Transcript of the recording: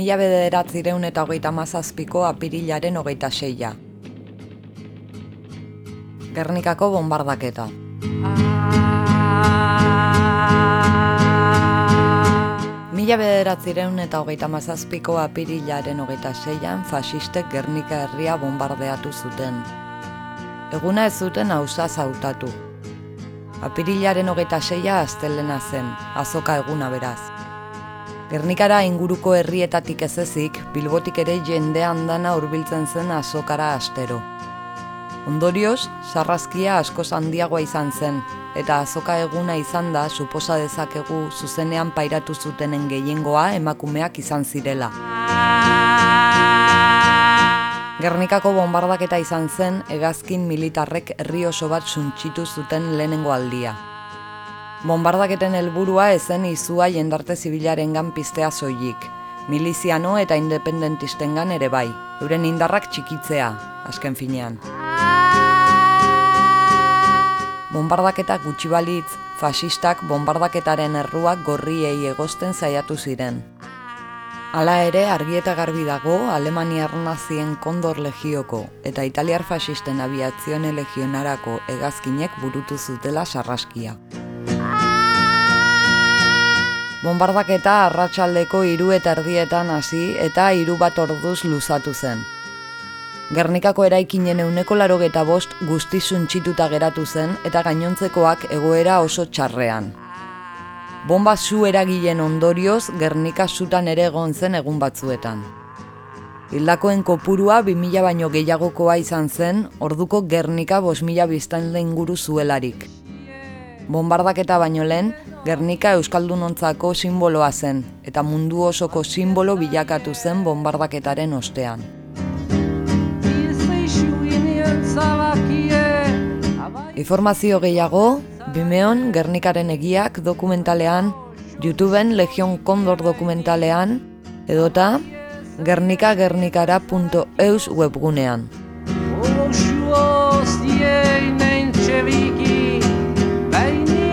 Mila bederatzireun eta hogeita mazazpiko apirilaren hogeita seia. Gernikako bombardaketa. Mila bederatzireun eta hogeita mazazpiko apirilaren hogeita seian fasistek Gernika herria bombardeatu zuten. Eguna ez zuten hausa zautatu. Apirilaren hogeita seia astelena zen, azoka eguna beraz. Gernikara inguruko herrietatik ez ezik, bilbotik ere jende handana hurbiltzen zen azokara astero. Ondorioz, sarrazkia asko handiagoa izan zen, eta azoka eguna izan da suposa dezakegu zuzenean pairatu zutenen gehiengoa emakumeak izan zirela. Gernikako bombardaketa izan zen hegazkin militarrek herri oso bat suntxitu zuten lehenengo aldia. Bombardaketen helburua ezen izua jendarte zibilarengan piztea zoiik, miliziano eta independentistengan ere bai, euren indarrak txikitzea, azken finean. Bombardaketa gutxi balitz, fasistak bombardaketaren erruak gorriei egosten zaiatu ziren. Hala ere, argi eta garbi dago, Alemaniar nazien kondor legioko eta italiar fasisten abiazioen legionarako hegazkinek burutu zutela sarraskia. Bombardaketa arratsaldeko hiru eta erdietan hasi eta hiru bat orduz luzatu zen. Gernikako eraikinen euneko laro eta bost guzti suntxituta geratu zen eta gainontzekoak egoera oso txarrean. Bomba zu eragilen ondorioz Gernika zutan ere egon zen egun batzuetan. Hildakoen kopurua 2000 baino gehiagokoa izan zen, orduko Gernika 5000 biztan inguru zuelarik. Bombardaketa baino lehen, Gernika Euskaldunontzako simboloa zen, eta mundu osoko simbolo bilakatu zen bombardaketaren ostean. Informazio gehiago, Bimeon Gernikaren egiak dokumentalean, YouTubeen Legion Kondor dokumentalean, edota gernikagernikara.eus webgunean. Bye.